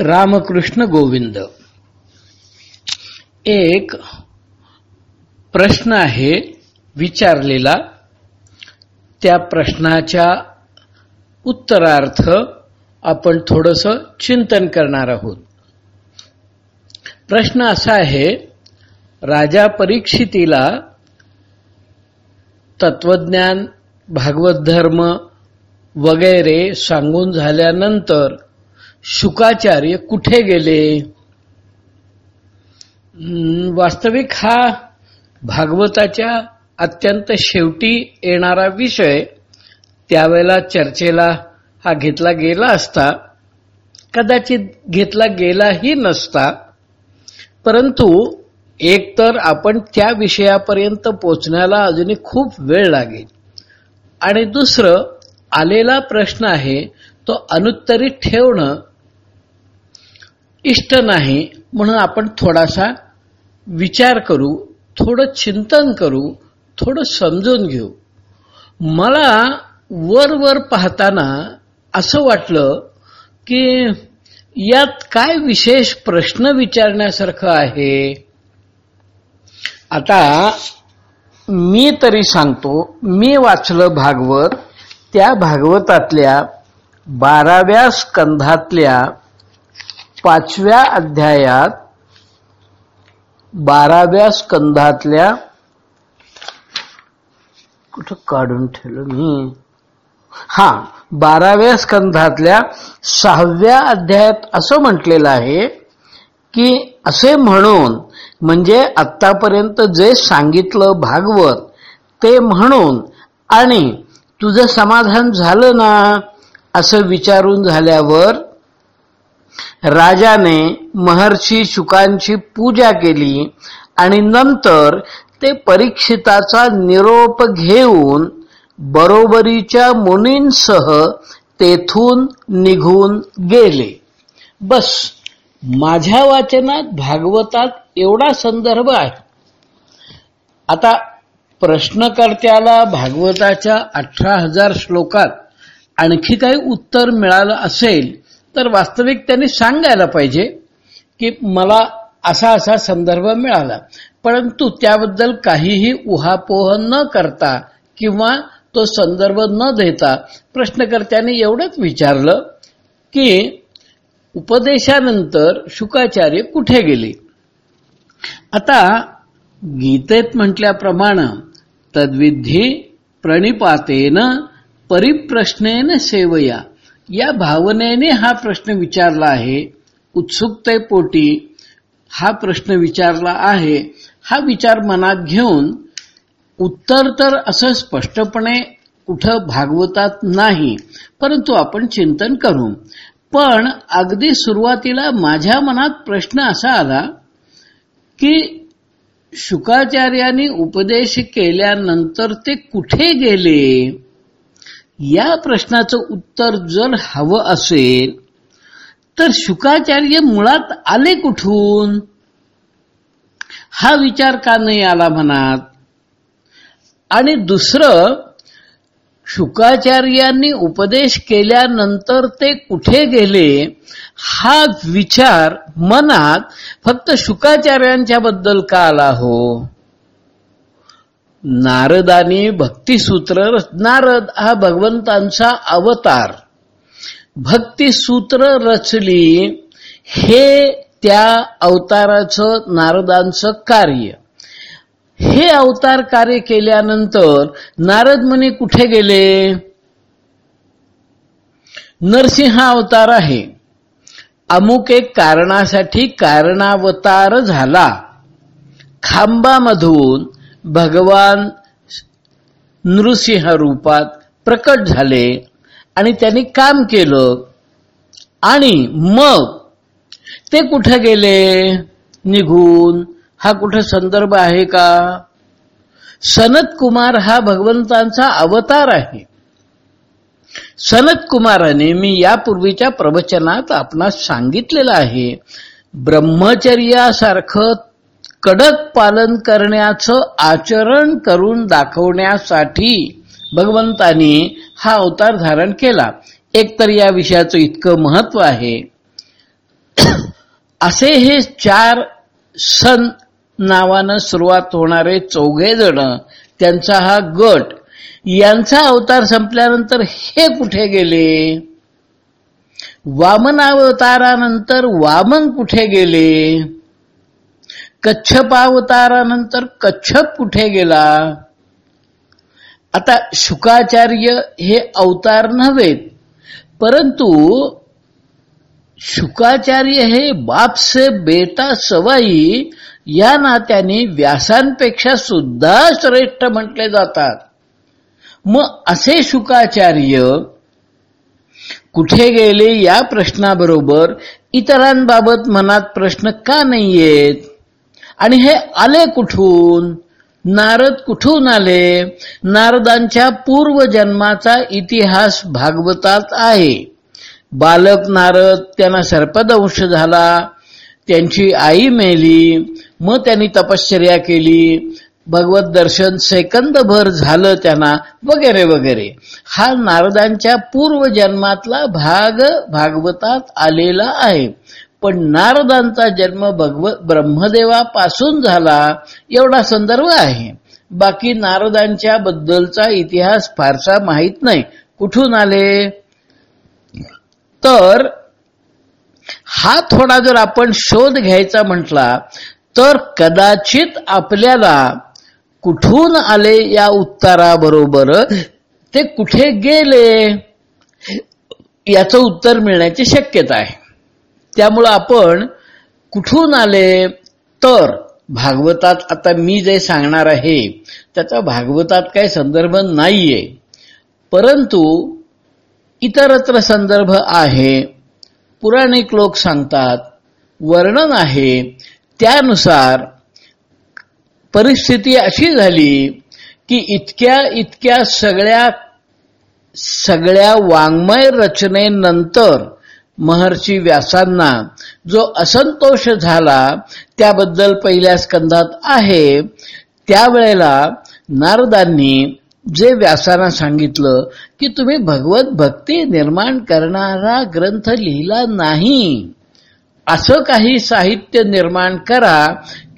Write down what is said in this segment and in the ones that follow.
रामकृष्ण गोविंद. एक प्रश्न आहे विचारलेला. त्या प्रश्नाच्या उत्तरार्थ आपण थोडस चिंतन करणार आहोत. प्रश्न असा आहे राजा परीक्षितीला तत्वज्ञान भागवत धर्म वगैरे सांगून झाल्यानंतर शुकाचार्य कुठे गेले? वास्तविक हा भागवताच्या अत्यंत शेवटी येणारा विषय त्यावेळेला चर्चेला हा घेतला गेला असता कदाचित घेतला गेलाही नसता परंतु एक तर आपण त्या विषयापर्यंत पोचण्याला अजूनही खूप वेळ लागेल. आणि दुसरं आलेला प्रश्न आहे तो अनुत्तरित ठेवणं इष्ट नाही म्हणून आपण थोडासा विचार करू थोडं चिंतन करू थोडं समजून घेऊ. मला वर वर पाहताना असं वाटलं की यात काय विशेष प्रश्न विचारण्यासारखं आहे. आता मी तरी सांगतो मी वाचलं भागवत त्या भागवतातल्या बाराव्या स्कंधातल्या पाचव्या अध्यायात बाराव्या स्कंधातल्या कुठं काढून ठेवलं मी? हा बाराव्या स्कंधातल्या सहाव्या अध्यायात असं म्हटलेलं आहे की असे म्हणून म्हणजे आतापर्यंत जे सांगितलं भागवत ते म्हणून आणि तुझं समाधान झालं ना? असं विचारून झाल्यावर राजाने महर्षी शुकांची पूजा केली आणि नंतर ते परीक्षिताचा निरोप घेऊन बरोबरीच्या मुनींसह तेथून निघून गेले. बस माझ्या वाचनात भागवतात एवढा संदर्भ आहे. आता प्रश्नकर्त्याला भागवताच्या अठरा हजार श्लोकात आणखी काही उत्तर मिळालं असेल तर वास्तविक त्यांनी सांगायला पाहिजे की मला असा असा संदर्भ मिळाला. परंतु त्याबद्दल काहीही उहापोह न करता किंवा तो संदर्भ न देता प्रश्नकर्त्याने एवढंच विचारलं की उपदेशानंतर शुकाचार्य कुठे गेले? आता गीतेत म्हटल्याप्रमाणे तद्विधी प्रणिपातेन परिप्रश्नेन सेवया. या भावनेने हा प्रश्न विचारला आहे. उत्सुकतेपोटी हा प्रश्न विचारला आहे. हा विचार मनात घेऊन उत्तर तर असं स्पष्टपणे कुठं भागवतात नाही परंतु आपण चिंतन करू. पण अगदी सुरुवातीला माझ्या मनात प्रश्न असा आला की शुकाचार्यांनी उपदेश केल्यानंतर ते कुठे गेले? या प्रश्नाचं उत्तर जर हवं असेल तर शुकाचार्य मुळात आले कुठून? हा विचार का नाही आला मनात? आणि दुसरं शुकाचार्यांनी उपदेश केल्यानंतर ते कुठे गेले? हा विचार मनात फक्त शुकाचार्यांच्या बद्दल का आला हो? नारदानी भक्तिसूत्र नारद हा भगवंतांचा अवतार. भक्तिसूत्र रचली हे त्या अवताराचं नारदांचं कार्य. हे अवतार कार्य केल्यानंतर नारद मुनी कुठे गेले? नरसिंह अवतार आहे. अमुक एक कारणासाठी कारणावतार झाला. खांबामधून भगवान नृसिंह रूपात प्रकट झाले आणि त्यांनी काम केलं. आणि मग ते कुठे गेले? निघून. हा कुठे संदर्भ आहे का? सनत कुमार हा भगवंतांचा अवतार आहे. सनत कुमाराने मी यापूर्वीच्या प्रवचनात आपणास सांगितलेलं आहे ब्रह्मचर्यासारखं कडक पालन करण्याचं आचरण करून दाखवण्यासाठी भगवंतानी हा अवतार धारण केला. एकतर या विषयाचं इतकं महत्त्व आहे. असे हे चार सन नावानं सुरुवात होणारे चौघे जण त्यांचा हा गट यांचा अवतार संपल्यानंतर हे कुठे गेले? वामनावतारानंतर वामन कुठे गेले? कच्छपावतारानंतर कच्छप कुठे गेला? आता शुकाचार्य हे अवतार नव्हेत परंतु शुकाचार्य हे बापसे बेटा सवाई या नात्याने व्यासांपेक्षा सुद्धा श्रेष्ठ म्हटले जातात. मग असे शुकाचार्य कुठे गेले या प्रश्नाबरोबर इतरांबाबत मनात प्रश्न का नाही येत आणि हे आले कुठून? नारद कुठून आले? नारदांच्या पूर्वजन्माचा इतिहास भागवतात आहे. बालक नारद त्यांना सर्पदंश झाला. त्यांची आई मेली. मग त्यांनी तपश्चर्या केली. भगवत दर्शन सेकंदभर झालं त्यांना वगैरे वगैरे. हा नारदांच्या पूर्वजन्मातला भाग भागवतात आलेला आहे. पण नारदांचा जन्म भगवत ब्रह्मदेवापासून झाला एवढा संदर्भ आहे. बाकी नारदांच्या बद्दलचा इतिहास फारसा माहीत नाही. कुठून आले? तर हा थोडा जर आपण शोध घ्यायचा म्हटला तर कदाचित आपल्याला कुठून आले या उत्तराबरोबर? ते कुठे गेले? याचं उत्तर मिळण्याची शक्यता आहे. त्यामुळं आपण कुठून आले? तर भागवतात आता मी जे सांगणार आहे त्याचा भागवतात काही संदर्भ नाहीये. परंतु इतरत्र संदर्भ आहे. पुराणिक लोक सांगतात वर्णन आहे. त्यानुसार परिस्थिती अशी झाली की इतक्या इतक्या सगळ्या सगळ्या वाङ्मय रचनेनंतर महर्षी व्यासांना जो असंतोष झाला त्याबद्दल पहिल्या स्कंदात आहे. त्यावेळेला नारदांनी जे व्यासांना सांगितलं की तुम्ही भगवत भक्ती निर्माण करणारा ग्रंथ लिहिला नाही. असं काही साहित्य निर्माण करा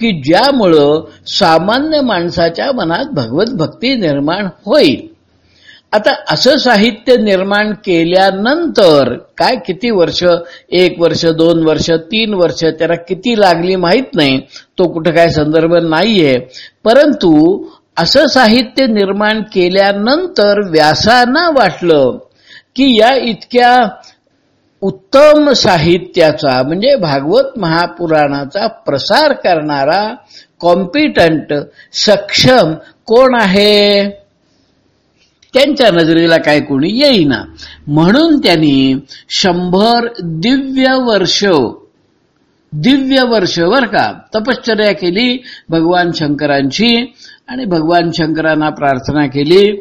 की ज्यामुळं सामान्य माणसाच्या मनात भगवत भक्ती निर्माण होईल. आता असं साहित्य निर्माण केल्यानंतर काय किती वर्ष एक वर्ष दोन वर्ष तीन वर्ष त्याला किती लागली माहीत नाही तो कुठं काय संदर्भ नाहीये. परंतु असं साहित्य निर्माण केल्यानंतर व्यासांना वाटलं की या इतक्या उत्तम साहित्याचा म्हणजे भागवत महापुराणाचा प्रसार करणारा कॉम्पिटंट सक्षम कोण आहे? त्यांच्या नजरेला काय कोणी येईना. म्हणून त्यांनी शंभर दिव्य वर्ष दिव्य वर्ष बर का तपश्चर्या केली भगवान शंकरांची आणि भगवान शंकरांना प्रार्थना केली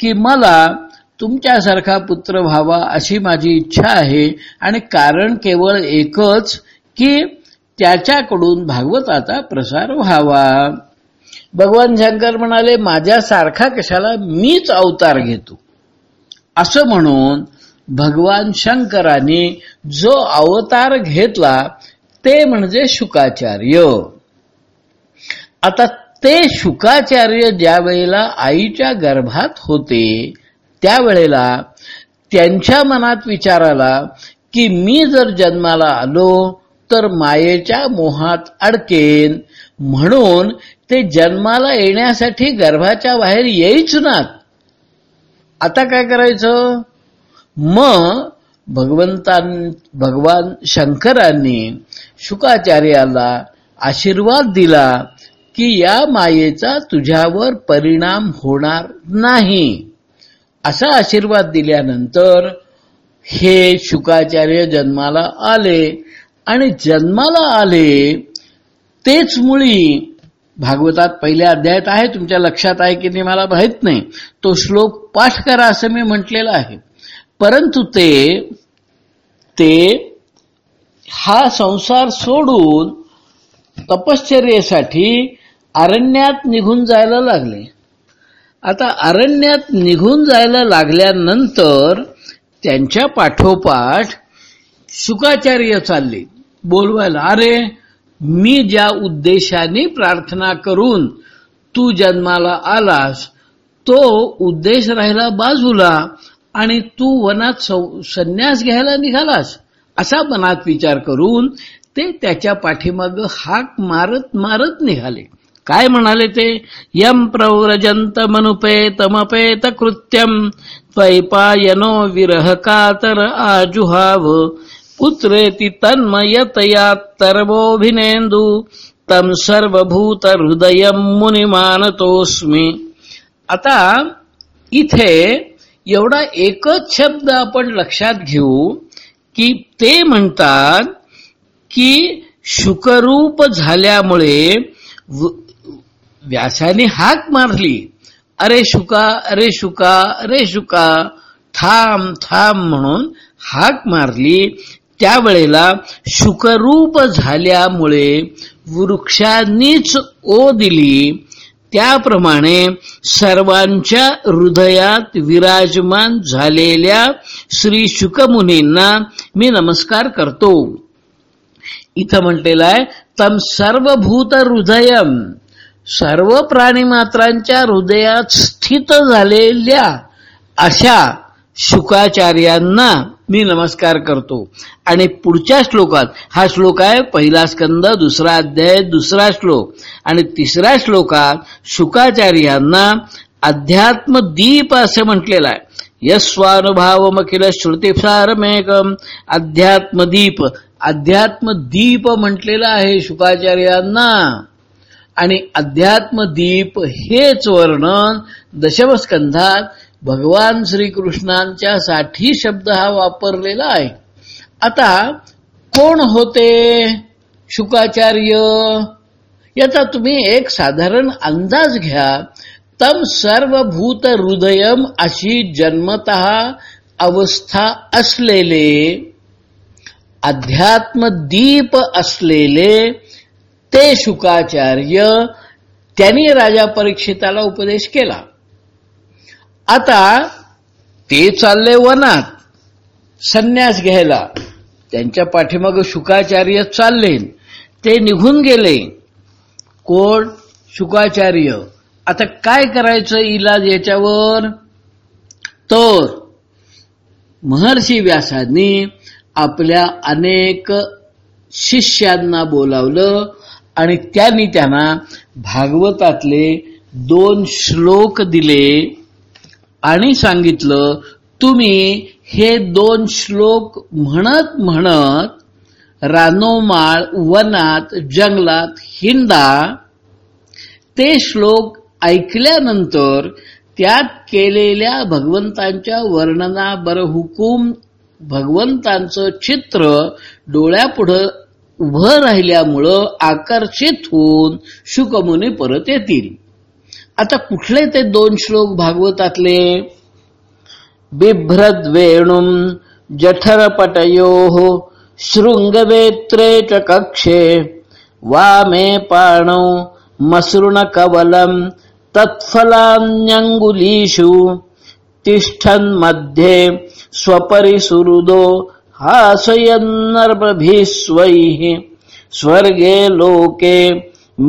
की मला तुमच्यासारखा पुत्र व्हावा अशी माझी इच्छा आहे. आणि कारण केवळ एकच की त्याच्याकडून भागवताचा प्रसार व्हावा. भगवान शंकर म्हणाले माझ्यासारखा कशाला मीच अवतार घेतो? असं म्हणून भगवान शंकराने जो अवतार घेतला ते म्हणजे शुकाचार्य. आता ते शुकाचार्य ज्या वेळेला आईच्या गर्भात होते त्यावेळेला त्यांच्या मनात विचार आला की मी जर जन्माला आलो तर मायेच्या मोहात अडकेन म्हणून ते जन्माला येण्यासाठी गर्भाच्या बाहेर येईच नात. आता काय करायचं? मग भगवंतां भगवान शंकरांनी शुकाचार्याला आशीर्वाद दिला की या मायेचा तुझ्यावर परिणाम होणार नाही. असा आशीर्वाद दिल्यानंतर हे शुकाचार्य जन्माला आले आणि जन्माला आले तेच मुळी भागवतात पहिल्या अध्यायात आहे तुमच्या लक्षात आहे की नाही मला माहीत नाही. तो श्लोक पाठ करा असं मी म्हटलेलं आहे. परंतु ते ते हा संसार सोडून तपश्चर्येसाठी अरण्यात निघून जायला लागले. आता अरण्यात निघून जायला लागल्यानंतर त्यांच्या पाठोपाठ शुकाचार्य चालले. बोलवायला अरे मी ज्या उद्देशाने प्रार्थना करून तू जन्माला आलास तो उद्देश राहिला बाजूला आणि तू वनात संन्यास घ्यायला निघालास असा मनात विचार करून ते त्याच्या पाठीमाग हाक मारत मारत निघाले. काय म्हणाले ते? यम प्रव्रजंत मनुपेतमपेत कृत्यम त्वैपायनो विरह कातर आजुहाव पुत्रेति तन्मयतया तरवोभिनेंदू तम सर्वभूत हृदय मुनिमानतोस्मी आता इथे एवढा एकच शब्द आपण लक्षात घेऊ की ते म्हणतात की शुकरूप झाल्यामुळे व्यासाने हाक मारली. अरे शुका अरे शुका अरे शुका थांब थांब म्हणून हाक मारली. त्यावेळेला शुकरूप झाल्यामुळे वृक्षांनीच ओ दिली. त्याप्रमाणे सर्वांच्या हृदयात विराजमान झालेल्या श्री शुकमुनींना मी नमस्कार करतो. इथं म्हटलेलं आहे तम सर्वभूत हृदयम सर्व प्राणीमात्रांच्या हृदयात स्थित झालेल्या अशा शुकाचार्यांना मी नमस्कार करतो. आणि पुढच्या श्लोकात हा श्लोक आहे पहिला स्कंद दुसरा अध्याय दुसरा श्लोक. आणि तिसऱ्या श्लोकात शुकाचार्यांना अध्यात्म दीप असे म्हटलेलं आहे. यस्वानुभावमखिल श्रुतिसारमेकम अध्यात्मदीप अध्यात्मदीप म्हटलेलं आहे शुकाचार्यांना आणि अध्यात्मदीप हेच वर्णन दशमस्कंधात भगवान श्रीकृष्णांच्या साठी शब्द हा वापरलेला आहे. आता कोण होते? शुकाचार्य. याचा तुम्ही एक साधारण अंदाज घ्या. तम सर्वभूत हृदयम अशी जन्मत अवस्था असलेले अध्यात्म दीप असलेले ते शुकाचार्य त्यांनी राजा परीक्षिताला उपदेश केला. आता ते चालले वनात. संन्यास घ्यायला. त्यांच्या पाठीमाग शुकाचार्य चालले ते निघून गेले. कोण? शुकाचार्य. आता काय करायचं इलाज याच्यावर? तर महर्षी व्यासांनी आपल्या अनेक शिष्यांना बोलावलं आणि त्यांनी त्यांना भागवतातले दोन श्लोक दिले. आणि सांगितलं तुम्ही हे दोन श्लोक म्हणत म्हणत रानोमाळ वनात जंगलात हिंडा. ते श्लोक ऐकल्यानंतर त्यात केलेल्या भगवंतांच्या वर्णना हुकूम भगवंतांचं चित्र डोळ्यापुढं उभं राहिल्यामुळं आकर्षित होऊन शुकमुनी परत येतील. आता कुठले ते दोन श्लोक भागवतातले? बिभ्रद्वेणुम जठरपटयो शृंगवेत्रे च कक्षे वामे पाणौ मसृणकवलं तत्फलान्यङ्गुलीषु तिष्ठन् मध्ये स्वपरिसुहृदो हासयन्नर्भिः स्वैः स्वर्गे लोके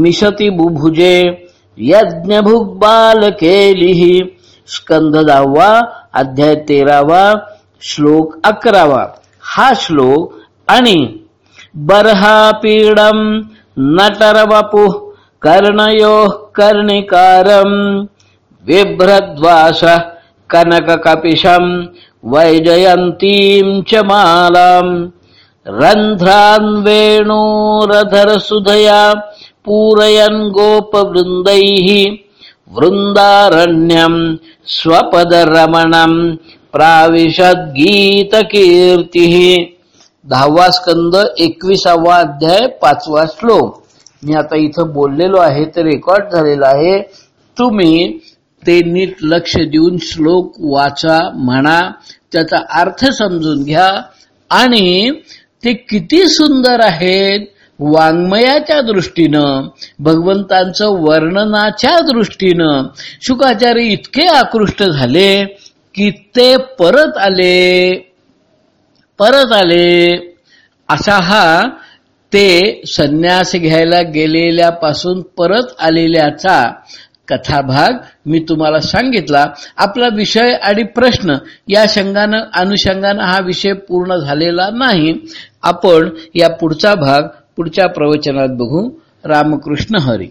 मिशति बुभुजे। यज्ञभुग्बालकेलिः। स्कंद दहावा अध्याय तेरावा श्लोक अकरावा। हा श्लोक आणि बर्हापीडम नटरवपु कर्णयो कर्णिकारम बिभ्रद्वास कनककपिशं वैजयन्तीं च मालाम् रन्ध्रान्वेणोरधरसुधया पूरयन् गोपवृन्दैः वृन्दारण्यम् स्वपदरमणम् प्राविशद्गीतकीर्तिः। दहावा स्कंद एकविसावा अध्याय पाचवा श्लोक. मी आता इथं बोललेलो आहे ते रेकॉर्ड झालेलं आहे. तुम्ही ते नीट लक्ष देऊन श्लोक वाचा म्हणा त्याचा अर्थ समजून घ्या. आणि ते किती सुंदर आहेत वाङ्मयाच्या दृष्टीनं भगवंतांचं वर्णनाच्या दृष्टीनं शुकाचार्य इतके आकृष्ट झाले की ते परत आले. परत आले. असा हा ते संन्यास घ्यायला गेलेल्यापासून परत आलेल्याचा कथाभाग मी तुम्हाला सांगितला. आपला विषय आणि प्रश्न या शंगानं अनुषंगानं हा विषय पूर्ण झालेला नाही. आपण या पुढचा भाग पुढच्या प्रवचनात बघू. रामकृष्ण हरी.